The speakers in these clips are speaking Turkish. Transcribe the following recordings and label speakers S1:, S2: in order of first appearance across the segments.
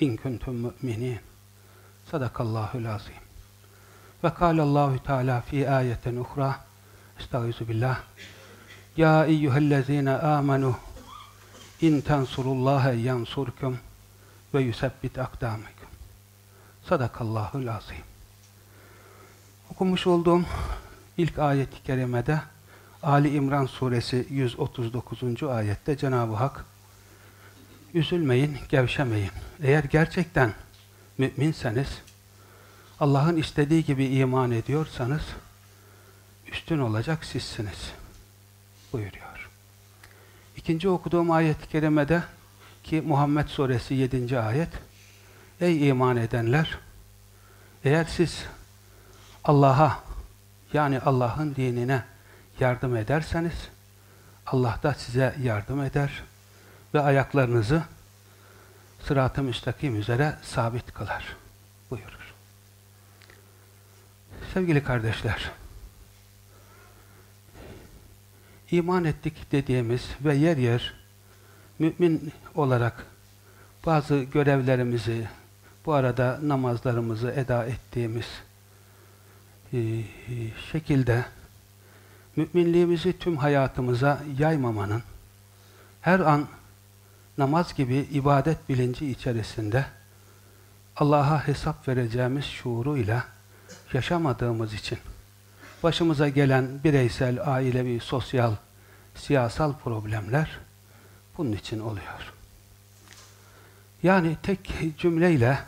S1: in kuntum mu'minin. Sadakallahul azim. Ve kâlallahu Teala fi ayetin uhra. Estaizu billah. Ya eyyühellezine amenu in tensurullaha yansurkum ve yusebbit akdamikum. Sadakallahul azim. Okumuş olduğum ilk ayet-i kerimede Ali İmran suresi 139. ayette Cenab-ı Hak Üzülmeyin, gevşemeyin. Eğer gerçekten müminseniz, Allah'ın istediği gibi iman ediyorsanız, üstün olacak sizsiniz. Buyuruyor. İkinci okuduğum ayet-i kerimede ki Muhammed suresi 7. ayet Ey iman edenler! Eğer siz Allah'a yani Allah'ın dinine yardım ederseniz Allah da size yardım eder ve ayaklarınızı sırat-ı müstakim üzere sabit kılar buyurur. Sevgili kardeşler, iman ettik dediğimiz ve yer yer mümin olarak bazı görevlerimizi, bu arada namazlarımızı eda ettiğimiz şekilde müminliğimizi tüm hayatımıza yaymamanın, her an namaz gibi ibadet bilinci içerisinde Allah'a hesap vereceğimiz şuuruyla yaşamadığımız için başımıza gelen bireysel, ailevi, sosyal, siyasal problemler bunun için oluyor. Yani tek cümleyle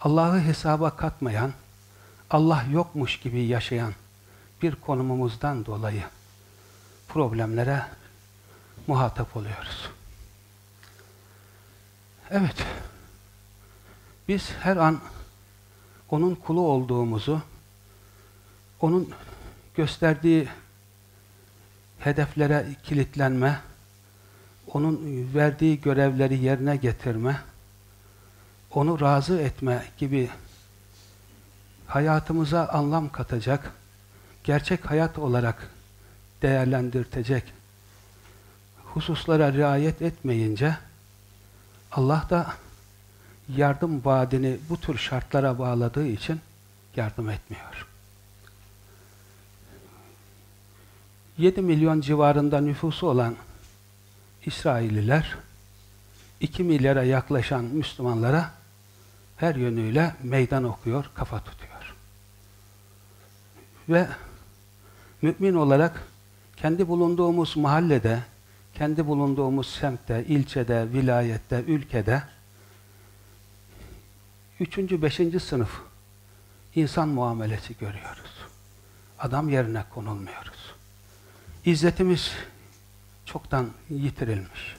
S1: Allah'ı hesaba katmayan, Allah yokmuş gibi yaşayan bir konumumuzdan dolayı problemlere muhatap oluyoruz. Evet, biz her an onun kulu olduğumuzu, onun gösterdiği hedeflere kilitlenme, onun verdiği görevleri yerine getirme, onu razı etme gibi hayatımıza anlam katacak, gerçek hayat olarak değerlendirtecek hususlara riayet etmeyince Allah da yardım vaadini bu tür şartlara bağladığı için yardım etmiyor. 7 milyon civarında nüfusu olan İsrailliler 2 milyara yaklaşan Müslümanlara her yönüyle meydan okuyor, kafa tutuyor. Ve mümin olarak kendi bulunduğumuz mahallede, kendi bulunduğumuz semtte, ilçede, vilayette, ülkede üçüncü, beşinci sınıf insan muamelesi görüyoruz. Adam yerine konulmuyoruz. İzzetimiz çoktan yitirilmiş.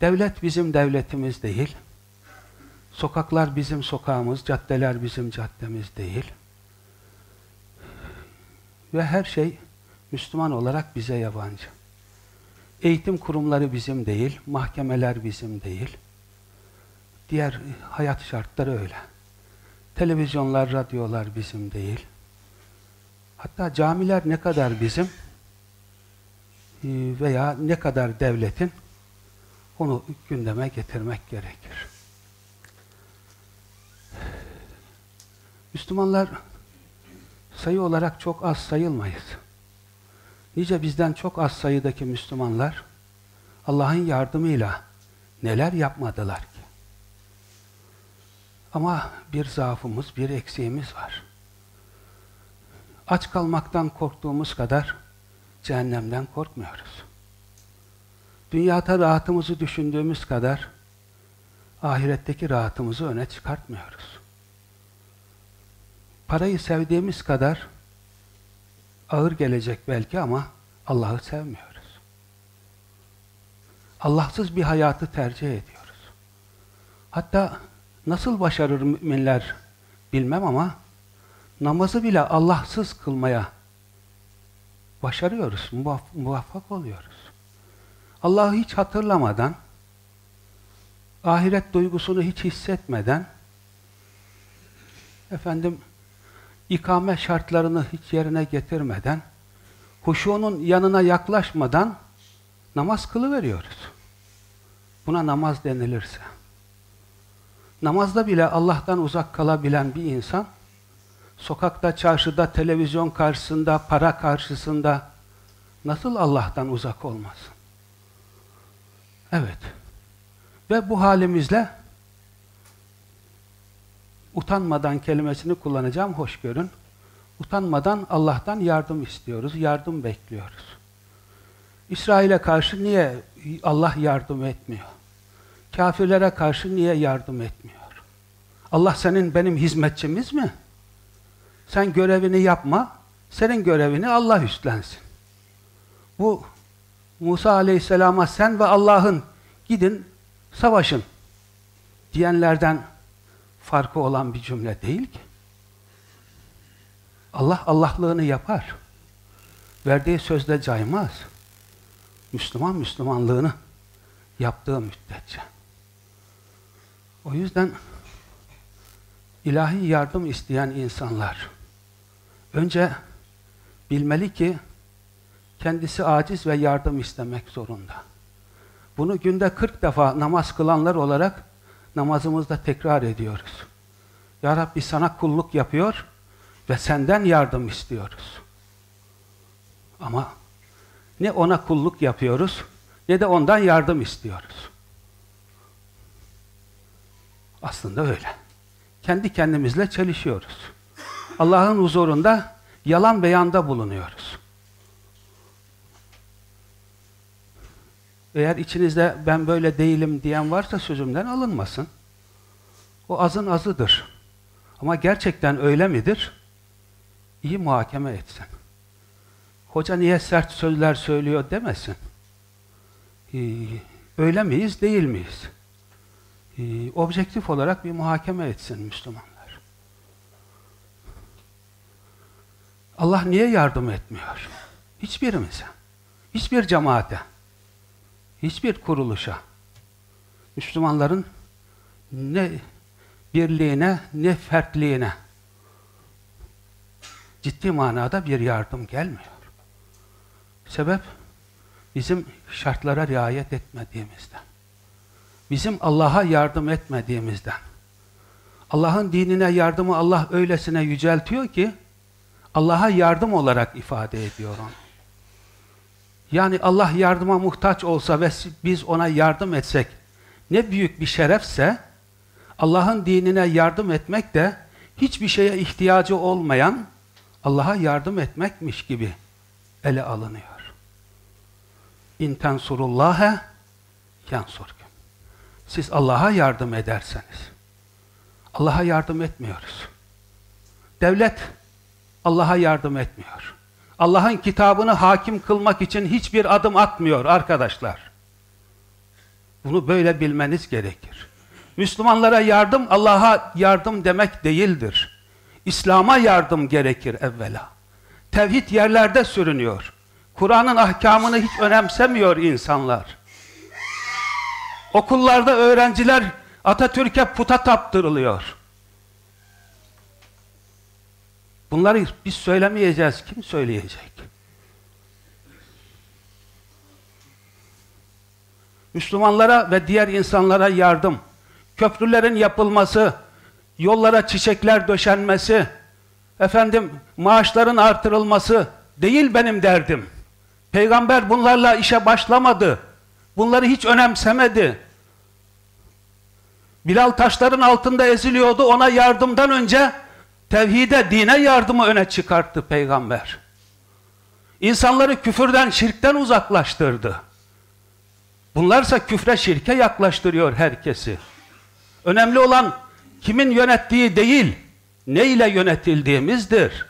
S1: Devlet bizim devletimiz değil. Sokaklar bizim sokağımız, caddeler bizim caddemiz değil. Ve her şey Müslüman olarak bize yabancı. Eğitim kurumları bizim değil, mahkemeler bizim değil. Diğer hayat şartları öyle. Televizyonlar, radyolar bizim değil. Hatta camiler ne kadar bizim e, veya ne kadar devletin onu gündeme getirmek gerekir. Müslümanlar sayı olarak çok az sayılmayız. Nice bizden çok az sayıdaki Müslümanlar Allah'ın yardımıyla Neler yapmadılar ki? Ama bir zaafımız, bir eksiğimiz var. Aç kalmaktan korktuğumuz kadar cehennemden korkmuyoruz. Dünyada rahatımızı düşündüğümüz kadar ahiretteki rahatımızı öne çıkartmıyoruz. Parayı sevdiğimiz kadar ağır gelecek belki ama Allah'ı sevmiyoruz. Allahsız bir hayatı tercih ediyoruz. Hatta nasıl başarır müminler bilmem ama namazı bile Allahsız kılmaya başarıyoruz, muvaffak oluyoruz. Allah'ı hiç hatırlamadan, ahiret duygusunu hiç hissetmeden, efendim, ikame şartlarını hiç yerine getirmeden, huşunun yanına yaklaşmadan namaz kılıveriyoruz. Buna namaz denilirse. Namazda bile Allah'tan uzak kalabilen bir insan, sokakta, çarşıda, televizyon karşısında, para karşısında nasıl Allah'tan uzak olmasın? Evet. Ve bu halimizle utanmadan kelimesini kullanacağım, hoş görün. Utanmadan Allah'tan yardım istiyoruz, yardım bekliyoruz. İsrail'e karşı niye Allah yardım etmiyor? Kafirlere karşı niye yardım etmiyor? Allah senin benim hizmetçimiz mi? Sen görevini yapma, senin görevini Allah üstlensin. Bu Musa aleyhisselama sen ve Allah'ın gidin savaşın diyenlerden farkı olan bir cümle değil ki. Allah Allah'lığını yapar. Verdiği sözde caymaz. Müslüman Müslümanlığını yaptığı müddetçe. O yüzden ilahi yardım isteyen insanlar önce bilmeli ki kendisi aciz ve yardım istemek zorunda. Bunu günde 40 defa namaz kılanlar olarak namazımızda tekrar ediyoruz. Ya Rabbi sana kulluk yapıyor ve senden yardım istiyoruz. Ama ne ona kulluk yapıyoruz ne de ondan yardım istiyoruz. Aslında öyle. Kendi kendimizle çelişiyoruz. Allah'ın huzurunda yalan beyanda bulunuyoruz. Eğer içinizde ben böyle değilim diyen varsa sözümden alınmasın. O azın azıdır. Ama gerçekten öyle midir? İyi muhakeme etsin. Hoca niye sert sözler söylüyor demesin. Ee, öyle miyiz, değil miyiz? Ee, objektif olarak bir muhakeme etsin Müslümanlar. Allah niye yardım etmiyor? Hiçbirimize. Hiçbir cemaate hiçbir kuruluşa Müslümanların ne birliğine ne fertliğine ciddi manada bir yardım gelmiyor. Sebep bizim şartlara riayet etmediğimizden. Bizim Allah'a yardım etmediğimizden. Allah'ın dinine yardımı Allah öylesine yüceltiyor ki Allah'a yardım olarak ifade ediyor onu. Yani Allah yardıma muhtaç olsa ve biz ona yardım etsek ne büyük bir şerefse Allah'ın dinine yardım etmek de hiçbir şeye ihtiyacı olmayan Allah'a yardım etmekmiş gibi ele alınıyor. İn tensurullâhe yansurkum. Siz Allah'a yardım ederseniz Allah'a yardım etmiyoruz. Devlet Allah'a yardım etmiyor. Allah'ın kitabını hakim kılmak için hiçbir adım atmıyor arkadaşlar. Bunu böyle bilmeniz gerekir. Müslümanlara yardım Allah'a yardım demek değildir. İslam'a yardım gerekir evvela. Tevhid yerlerde sürünüyor. Kur'an'ın ahkamını hiç önemsemiyor insanlar. Okullarda öğrenciler Atatürk'e puta taptırılıyor. Bunları biz söylemeyeceğiz. Kim söyleyecek? Müslümanlara ve diğer insanlara yardım, köprülerin yapılması, yollara çiçekler döşenmesi, efendim maaşların artırılması değil benim derdim. Peygamber bunlarla işe başlamadı. Bunları hiç önemsemedi. Bilal taşların altında eziliyordu. Ona yardımdan önce tevhide, dine yardımı öne çıkarttı peygamber. İnsanları küfürden, şirkten uzaklaştırdı. Bunlarsa küfre, şirke yaklaştırıyor herkesi. Önemli olan kimin yönettiği değil, ne ile yönetildiğimizdir.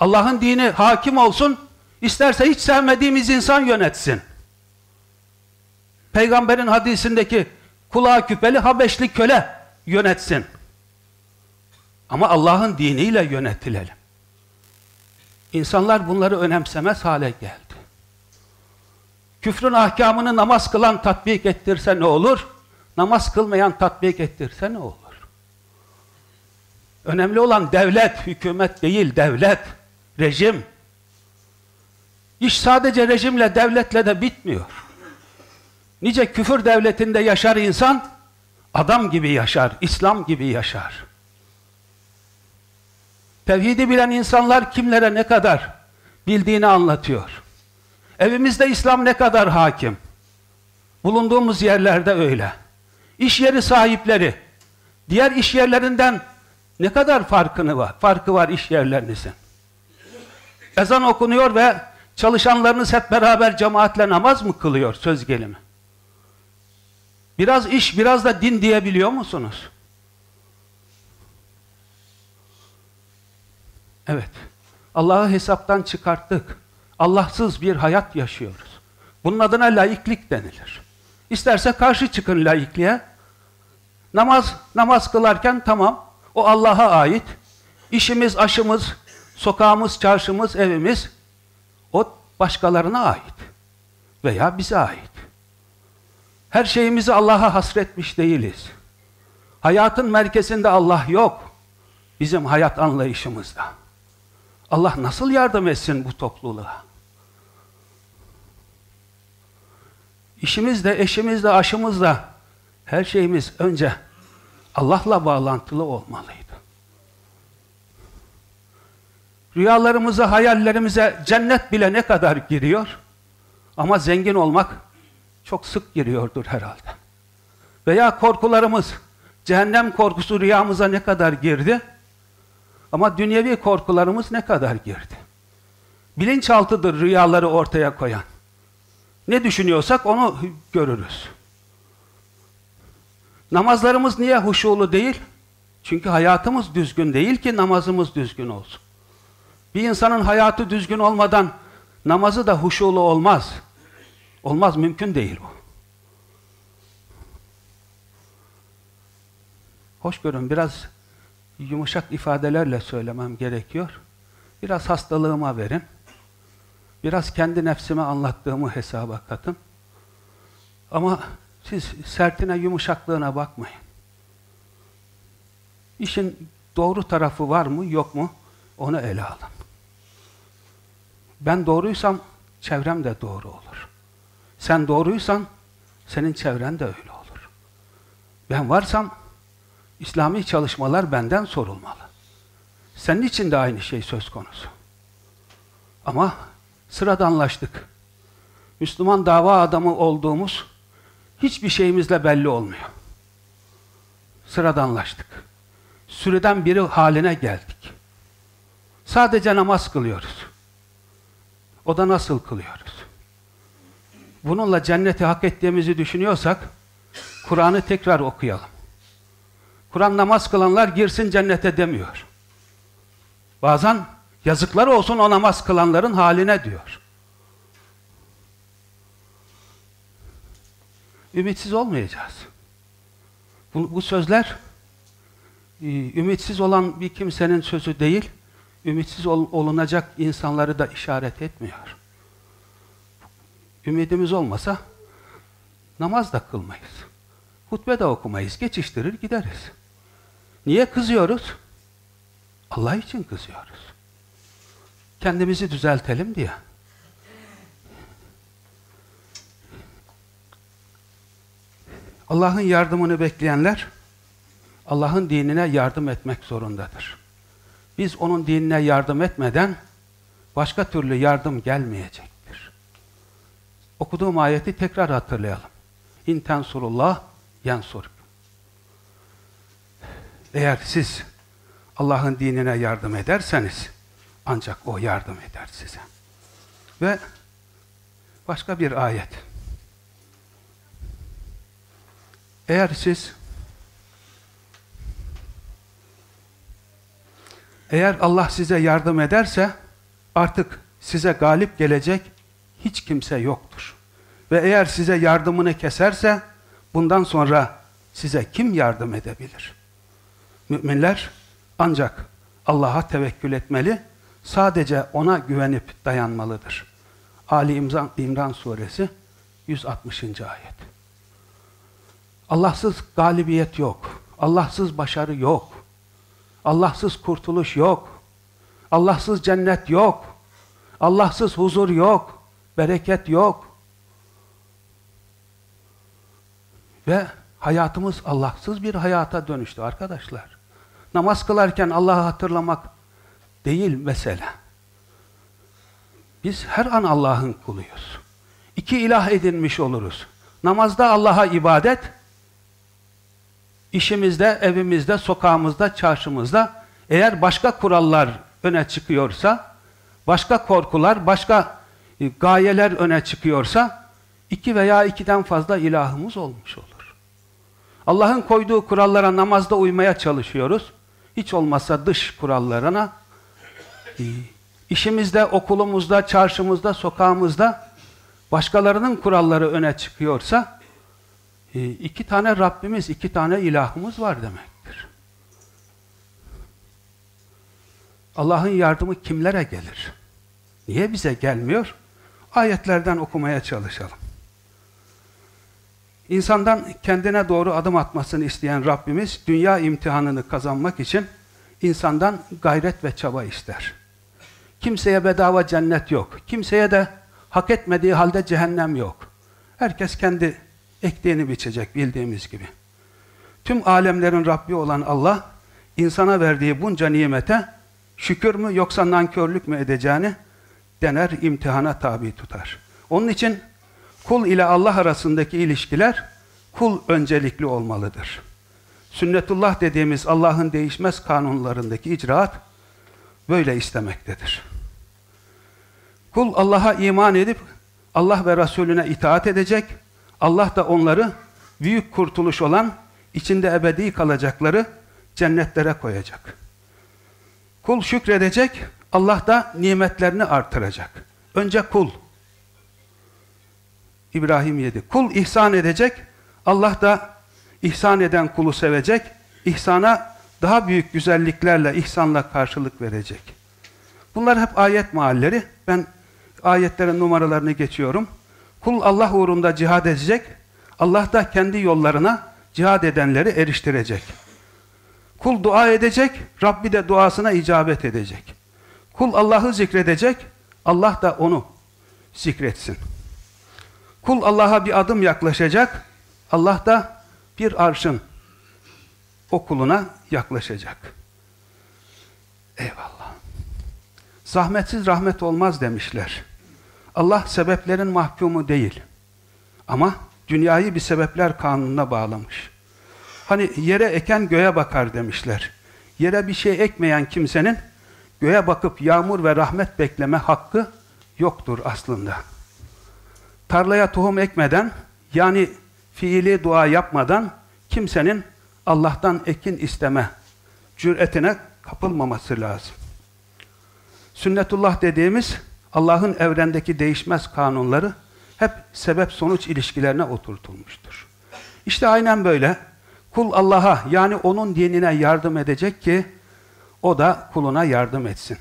S1: Allah'ın dini hakim olsun, isterse hiç sevmediğimiz insan yönetsin. Peygamberin hadisindeki kulağı küpeli Habeşli köle yönetsin. Ama Allah'ın diniyle yönetilelim. İnsanlar bunları önemsemez hale geldi. Küfrün ahkamını namaz kılan tatbik ettirse ne olur? Namaz kılmayan tatbik ettirse ne olur? Önemli olan devlet, hükümet değil, devlet, rejim. İş sadece rejimle, devletle de bitmiyor. Nice küfür devletinde yaşar insan, adam gibi yaşar, İslam gibi yaşar. Tevhidi bilen insanlar kimlere ne kadar bildiğini anlatıyor. Evimizde İslam ne kadar hakim. Bulunduğumuz yerlerde öyle. İş yeri sahipleri, diğer iş yerlerinden ne kadar farkını var, farkı var iş yerlerinizin. Ezan okunuyor ve çalışanlarınız hep beraber cemaatle namaz mı kılıyor söz gelimi? Biraz iş, biraz da din diyebiliyor musunuz? Evet. Allah'ı hesaptan çıkarttık. Allahsız bir hayat yaşıyoruz. Bunun adına laiklik denilir. İsterse karşı çıkın laikliğe. Namaz, namaz kılarken tamam, o Allah'a ait. İşimiz, aşımız, sokağımız, çarşımız, evimiz, o başkalarına ait. Veya bize ait. Her şeyimizi Allah'a hasretmiş değiliz. Hayatın merkezinde Allah yok. Bizim hayat anlayışımızda. Allah nasıl yardım etsin bu topluluğa? İşimizde, eşimizde, aşımızda her şeyimiz önce Allah'la bağlantılı olmalıydı. Rüyalarımıza, hayallerimize cennet bile ne kadar giriyor? Ama zengin olmak çok sık giriyordur herhalde. Veya korkularımız, cehennem korkusu rüyamıza ne kadar girdi? Ama dünyevi korkularımız ne kadar girdi? Bilinçaltıdır rüyaları ortaya koyan. Ne düşünüyorsak onu görürüz. Namazlarımız niye huşulu değil? Çünkü hayatımız düzgün değil ki namazımız düzgün olsun. Bir insanın hayatı düzgün olmadan namazı da huşulu olmaz. Olmaz, mümkün değil bu. Hoş görün, biraz yumuşak ifadelerle söylemem gerekiyor. Biraz hastalığıma verin. Biraz kendi nefsime anlattığımı hesaba katın. Ama siz sertine, yumuşaklığına bakmayın. İşin doğru tarafı var mı, yok mu? Onu ele alın. Ben doğruysam çevrem de doğru olur. Sen doğruysan senin çevren de öyle olur. Ben varsam İslami çalışmalar benden sorulmalı. Senin için de aynı şey söz konusu. Ama sıradanlaştık. Müslüman dava adamı olduğumuz hiçbir şeyimizle belli olmuyor. Sıradanlaştık. Süreden biri haline geldik. Sadece namaz kılıyoruz. O da nasıl kılıyoruz? Bununla cenneti hak ettiğimizi düşünüyorsak Kur'an'ı tekrar okuyalım. Kur'an namaz kılanlar girsin cennete demiyor. Bazen yazıklar olsun o namaz kılanların haline diyor. Ümitsiz olmayacağız. Bu, bu sözler e, ümitsiz olan bir kimsenin sözü değil, ümitsiz ol, olunacak insanları da işaret etmiyor. Ümidimiz olmasa namaz da kılmayız. Hutbe de okumayız, geçiştirir gideriz. Niye kızıyoruz? Allah için kızıyoruz. Kendimizi düzeltelim diye. Allah'ın yardımını bekleyenler Allah'ın dinine yardım etmek zorundadır. Biz onun dinine yardım etmeden başka türlü yardım gelmeyecektir. Okuduğum ayeti tekrar hatırlayalım. İn tensurullah. Eğer siz Allah'ın dinine yardım ederseniz ancak o yardım eder size. Ve başka bir ayet. Eğer siz eğer Allah size yardım ederse artık size galip gelecek hiç kimse yoktur. Ve eğer size yardımını keserse bundan sonra size kim yardım edebilir? Müminler ancak Allah'a tevekkül etmeli, sadece ona güvenip dayanmalıdır. Ali İmran, suresi 160. ayet. Allahsız galibiyet yok. Allahsız başarı yok. Allahsız kurtuluş yok. Allahsız cennet yok. Allahsız huzur yok. Bereket yok. Ve hayatımız Allahsız bir hayata dönüştü arkadaşlar. Namaz kılarken Allah'ı hatırlamak değil mesele. Biz her an Allah'ın kuluyuz. İki ilah edinmiş oluruz. Namazda Allah'a ibadet, işimizde, evimizde, sokağımızda, çarşımızda eğer başka kurallar öne çıkıyorsa, başka korkular, başka e, gayeler öne çıkıyorsa, iki veya ikiden fazla ilahımız olmuş olur. Allah'ın koyduğu kurallara namazda uymaya çalışıyoruz. Hiç olmazsa dış kurallarına, e, işimizde, okulumuzda, çarşımızda, sokağımızda başkalarının kuralları öne çıkıyorsa, e, iki tane Rabbimiz, iki tane ilahımız var demektir. Allah'ın yardımı kimlere gelir? Niye bize gelmiyor? Ayetlerden okumaya çalışalım. İnsandan kendine doğru adım atmasını isteyen Rabbimiz, dünya imtihanını kazanmak için insandan gayret ve çaba ister. Kimseye bedava cennet yok. Kimseye de hak etmediği halde cehennem yok. Herkes kendi ektiğini biçecek bildiğimiz gibi. Tüm alemlerin Rabbi olan Allah, insana verdiği bunca nimete şükür mü yoksa nankörlük mü edeceğini dener, imtihana tabi tutar. Onun için kul ile Allah arasındaki ilişkiler kul öncelikli olmalıdır. Sünnetullah dediğimiz Allah'ın değişmez kanunlarındaki icraat böyle istemektedir. Kul Allah'a iman edip Allah ve Resulüne itaat edecek, Allah da onları büyük kurtuluş olan, içinde ebedi kalacakları cennetlere koyacak. Kul şükredecek, Allah da nimetlerini artıracak. Önce kul. İbrahim yedi. Kul ihsan edecek, Allah da ihsan eden kulu sevecek, ihsana daha büyük güzelliklerle, ihsanla karşılık verecek. Bunlar hep ayet mahalleri. Ben ayetlerin numaralarını geçiyorum. Kul Allah uğrunda cihad edecek, Allah da kendi yollarına cihad edenleri eriştirecek. Kul dua edecek, Rabbi de duasına icabet edecek. Kul Allah'ı zikredecek, Allah da onu zikretsin. Kul Allah'a bir adım yaklaşacak, Allah da bir arşın o kuluna yaklaşacak. Eyvallah. Zahmetsiz rahmet olmaz demişler. Allah sebeplerin mahkumu değil. Ama dünyayı bir sebepler kanununa bağlamış. Hani yere eken göğe bakar demişler. Yere bir şey ekmeyen kimsenin göğe bakıp yağmur ve rahmet bekleme hakkı yoktur aslında. Tarlaya tohum ekmeden yani fiili dua yapmadan kimsenin Allah'tan ekin isteme cüretine kapılmaması lazım. Sünnetullah dediğimiz Allah'ın evrendeki değişmez kanunları hep sebep-sonuç ilişkilerine oturtulmuştur. İşte aynen böyle. Kul Allah'a yani onun dinine yardım edecek ki o da kuluna yardım etsin.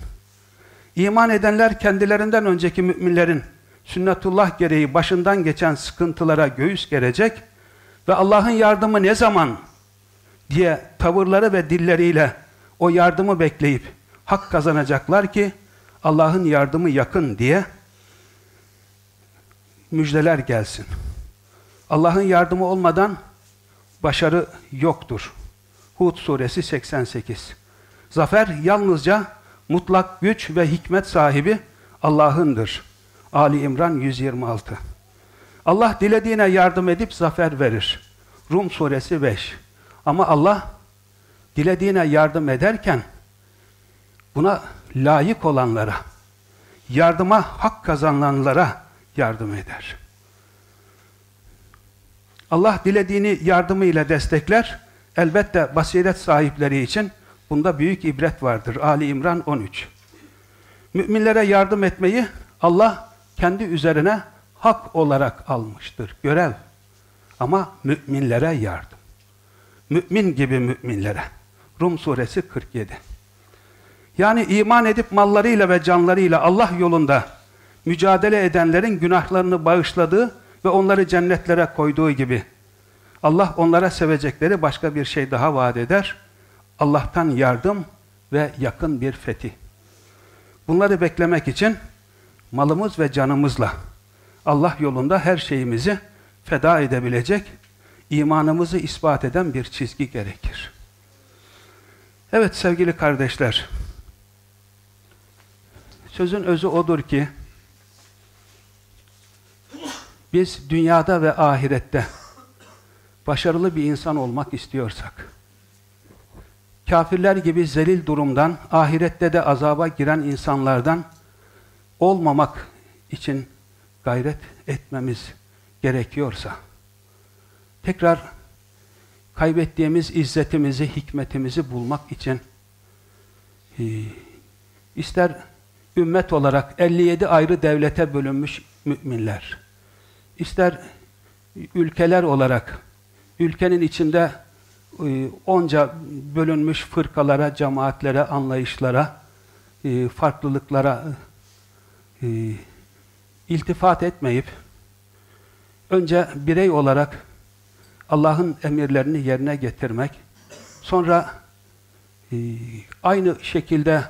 S1: İman edenler kendilerinden önceki müminlerin sünnetullah gereği başından geçen sıkıntılara göğüs gerecek ve Allah'ın yardımı ne zaman diye tavırları ve dilleriyle o yardımı bekleyip hak kazanacaklar ki Allah'ın yardımı yakın diye müjdeler gelsin. Allah'ın yardımı olmadan başarı yoktur. Hud suresi 88. Zafer yalnızca mutlak güç ve hikmet sahibi Allah'ındır. Ali İmran 126. Allah dilediğine yardım edip zafer verir. Rum suresi 5. Ama Allah dilediğine yardım ederken buna layık olanlara, yardıma hak kazananlara yardım eder. Allah dilediğini yardımıyla destekler. Elbette basiret sahipleri için bunda büyük ibret vardır. Ali İmran 13. Müminlere yardım etmeyi Allah kendi üzerine hak olarak almıştır. Görev. Ama müminlere yardım. Mümin gibi müminlere. Rum suresi 47. Yani iman edip mallarıyla ve canlarıyla Allah yolunda mücadele edenlerin günahlarını bağışladığı ve onları cennetlere koyduğu gibi Allah onlara sevecekleri başka bir şey daha vaat eder. Allah'tan yardım ve yakın bir fethi. Bunları beklemek için malımız ve canımızla Allah yolunda her şeyimizi feda edebilecek, imanımızı ispat eden bir çizgi gerekir. Evet sevgili kardeşler, sözün özü odur ki, biz dünyada ve ahirette başarılı bir insan olmak istiyorsak, kafirler gibi zelil durumdan, ahirette de azaba giren insanlardan olmamak için gayret etmemiz gerekiyorsa, tekrar kaybettiğimiz izzetimizi, hikmetimizi bulmak için e, ister ümmet olarak 57 ayrı devlete bölünmüş müminler, ister ülkeler olarak ülkenin içinde e, onca bölünmüş fırkalara, cemaatlere, anlayışlara, e, farklılıklara e, iltifat etmeyip önce birey olarak Allah'ın emirlerini yerine getirmek, sonra aynı şekilde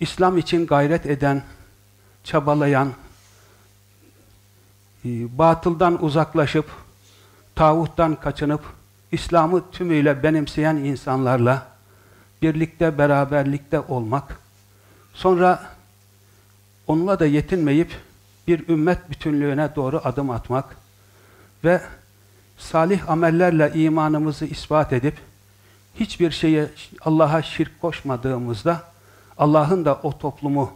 S1: İslam için gayret eden, çabalayan, batıldan uzaklaşıp, tağuttan kaçınıp, İslam'ı tümüyle benimseyen insanlarla birlikte, beraberlikte olmak, sonra onunla da yetinmeyip bir ümmet bütünlüğüne doğru adım atmak ve salih amellerle imanımızı ispat edip hiçbir şeye Allah'a şirk koşmadığımızda Allah'ın da o toplumu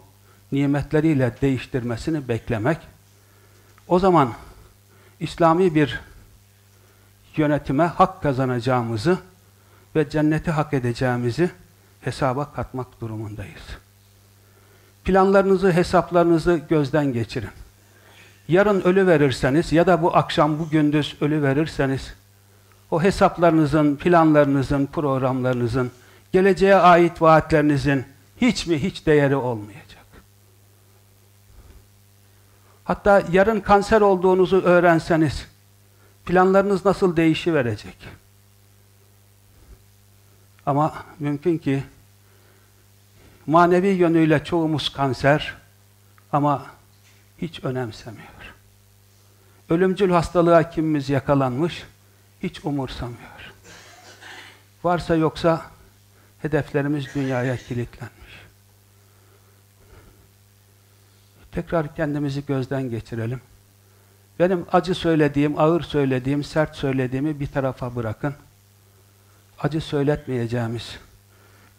S1: nimetleriyle değiştirmesini beklemek o zaman İslami bir yönetime hak kazanacağımızı ve cenneti hak edeceğimizi hesaba katmak durumundayız. Planlarınızı, hesaplarınızı gözden geçirin. Yarın ölü verirseniz ya da bu akşam, bu gündüz ölü verirseniz o hesaplarınızın, planlarınızın, programlarınızın, geleceğe ait vaatlerinizin hiç mi hiç değeri olmayacak. Hatta yarın kanser olduğunuzu öğrenseniz planlarınız nasıl değişiverecek? Ama mümkün ki manevi yönüyle çoğumuz kanser ama hiç önemsemiyor. Ölümcül hastalığa kimimiz yakalanmış, hiç umursamıyor. Varsa yoksa hedeflerimiz dünyaya kilitlenmiş. Tekrar kendimizi gözden geçirelim. Benim acı söylediğim, ağır söylediğim, sert söylediğimi bir tarafa bırakın. Acı söyletmeyeceğimiz,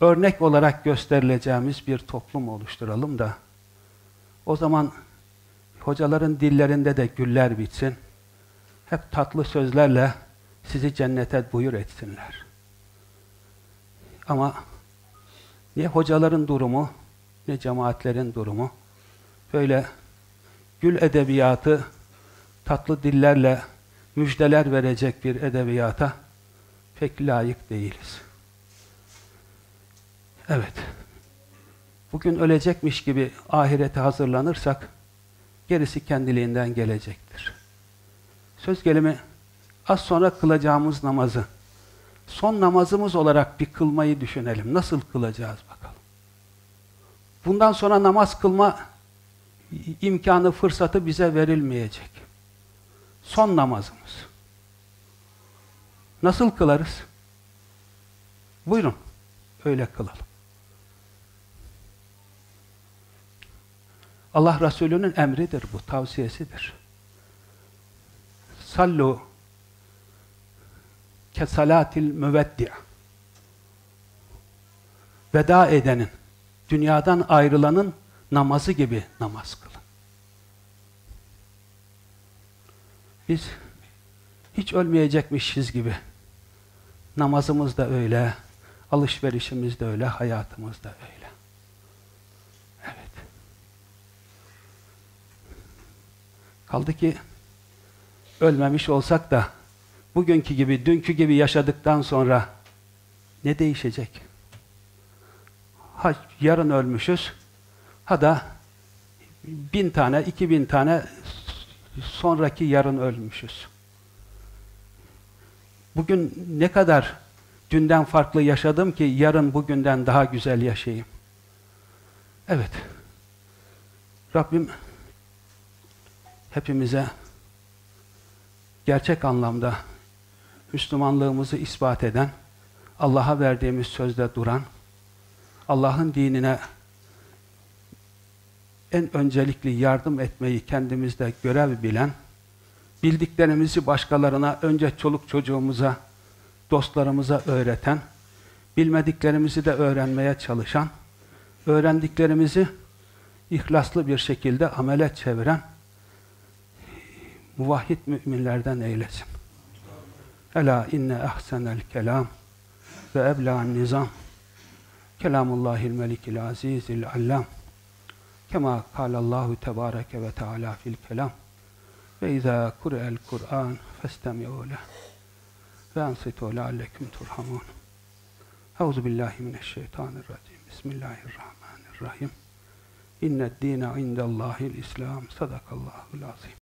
S1: örnek olarak gösterileceğimiz bir toplum oluşturalım da o zaman hocaların dillerinde de güller bitsin. Hep tatlı sözlerle sizi cennete buyur etsinler. Ama ne hocaların durumu, ne cemaatlerin durumu böyle gül edebiyatı tatlı dillerle müjdeler verecek bir edebiyata pek layık değiliz. Evet. Bugün ölecekmiş gibi ahirete hazırlanırsak gerisi kendiliğinden gelecektir. Söz gelimi az sonra kılacağımız namazı son namazımız olarak bir kılmayı düşünelim. Nasıl kılacağız bakalım. Bundan sonra namaz kılma imkanı, fırsatı bize verilmeyecek. Son namazımız. Nasıl kılarız? Buyurun. Öyle kılalım. Allah Resulü'nün emridir bu, tavsiyesidir. Sallu kesalatil müveddi' veda edenin, dünyadan ayrılanın namazı gibi namaz kılın. Biz hiç ölmeyecekmişiz gibi namazımız da öyle, alışverişimiz de öyle, hayatımız da öyle. Evet. Kaldı ki ölmemiş olsak da bugünkü gibi, dünkü gibi yaşadıktan sonra ne değişecek? Ha yarın ölmüşüz, ha da bin tane, iki bin tane sonraki yarın ölmüşüz. Bugün ne kadar dünden farklı yaşadım ki yarın bugünden daha güzel yaşayayım. Evet. Rabbim hepimize gerçek anlamda Müslümanlığımızı ispat eden, Allah'a verdiğimiz sözde duran, Allah'ın dinine en öncelikli yardım etmeyi kendimizde görev bilen, bildiklerimizi başkalarına, önce çoluk çocuğumuza, dostlarımıza öğreten, bilmediklerimizi de öğrenmeye çalışan, öğrendiklerimizi ihlaslı bir şekilde amele çeviren muvahhid müminlerden eylesin. Ela inne ahsenel kelam ve ebla'n nizam kelamullahil melikil azizil allam kema kalallahu tebareke ve teala fil kelam ve izâ kure'el Kur'an festemi'û leh ve ansitû leallekum turhamun. Euzu billahi mineşşeytanirracim. Bismillahirrahmanirrahim. İnned dîne indellâhil İslam. Sadakallâhul azim.